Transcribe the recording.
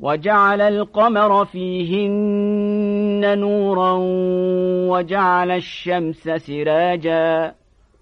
وجعل القمر فيهن نورا وجعل الشمس سراجا